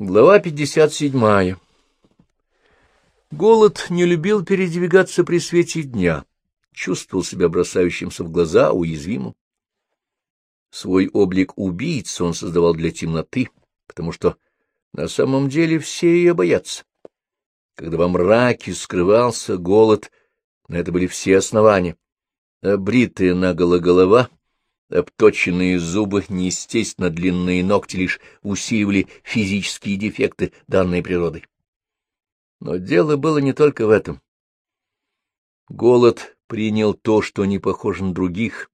Глава 57. Голод не любил передвигаться при свете дня, чувствовал себя бросающимся в глаза уязвимым. Свой облик убийцы он создавал для темноты, потому что на самом деле все ее боятся. Когда во мраке скрывался голод, на это были все основания. Обритая наголо голова, Обточенные зубы, неестественно длинные ногти лишь усиливали физические дефекты данной природой. Но дело было не только в этом. Голод принял то, что не похоже на других.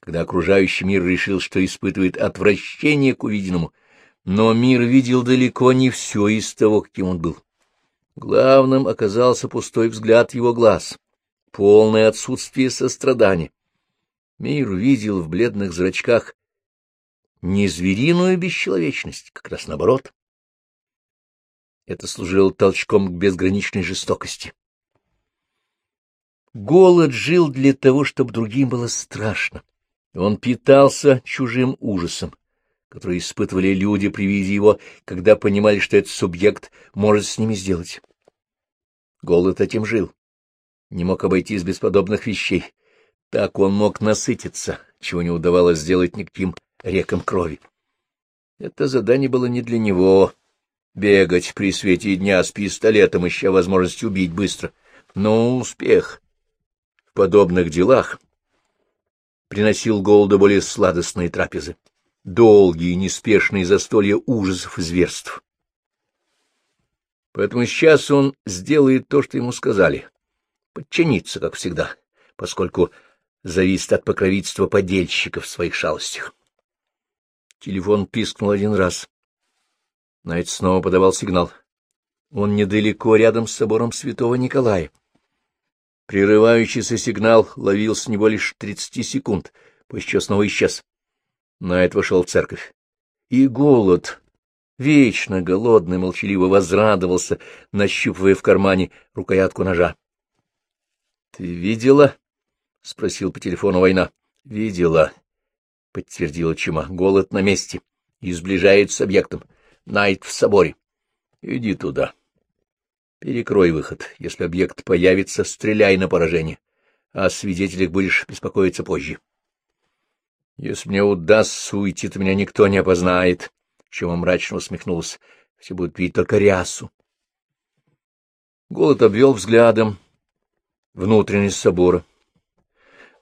Когда окружающий мир решил, что испытывает отвращение к увиденному, но мир видел далеко не все из того, каким он был. Главным оказался пустой взгляд его глаз, полное отсутствие сострадания. Мир видел в бледных зрачках не звериную бесчеловечность, как раз наоборот. Это служило толчком к безграничной жестокости. Голод жил для того, чтобы другим было страшно. Он питался чужим ужасом, который испытывали люди при виде его, когда понимали, что этот субъект может с ними сделать. Голод этим жил, не мог обойтись без подобных вещей, так он мог насытиться, чего не удавалось сделать никаким рекам крови. Это задание было не для него — бегать при свете дня с пистолетом, ища возможность убить быстро. Но успех в подобных делах приносил голоду более сладостные трапезы, долгие неспешные застолья ужасов и зверств. Поэтому сейчас он сделает то, что ему сказали — подчиниться, как всегда, поскольку зависит от покровительства подельщиков в своих шалостях. Телефон пискнул один раз. Найт снова подавал сигнал. Он недалеко, рядом с собором святого Николая. Прерывающийся сигнал ловил с него лишь тридцати секунд, после чего снова исчез. Найт вошел в церковь. И голод, вечно голодный, молчаливо возрадовался, нащупывая в кармане рукоятку ножа. — Ты видела? — спросил по телефону война. — Видела, — подтвердила Чума. — Голод на месте и сближает с объектом. Найт в соборе. — Иди туда. Перекрой выход. Если объект появится, стреляй на поражение. О свидетелях будешь беспокоиться позже. — Если мне удастся уйти, то меня никто не опознает. Чума мрачно усмехнулся. Все будут видеть только рясу. Голод обвел взглядом внутренность собора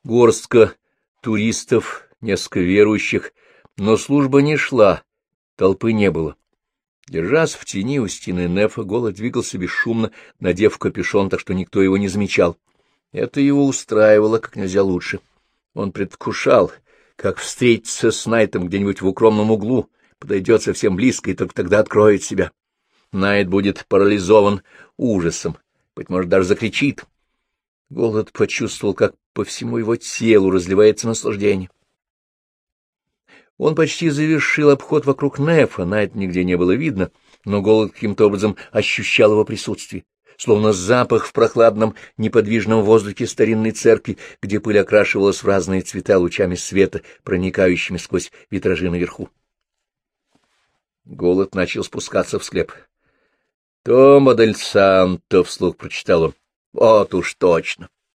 горстка туристов, несколько верующих, но служба не шла, толпы не было. Держась в тени у стены Нефа, голод двигался бесшумно, надев капюшон, так что никто его не замечал. Это его устраивало как нельзя лучше. Он предвкушал, как встретиться с Найтом где-нибудь в укромном углу, подойдет совсем близко и только тогда откроет себя. Найт будет парализован ужасом, быть может, даже закричит. Голод почувствовал, как по всему его телу разливается наслаждение. Он почти завершил обход вокруг Нефа, на это нигде не было видно, но голод каким-то образом ощущал его присутствие, словно запах в прохладном неподвижном воздухе старинной церкви, где пыль окрашивалась в разные цвета лучами света, проникающими сквозь витражи наверху. Голод начал спускаться в склеп. — Тома дель Санто, — вслух прочитал он. — Вот уж точно.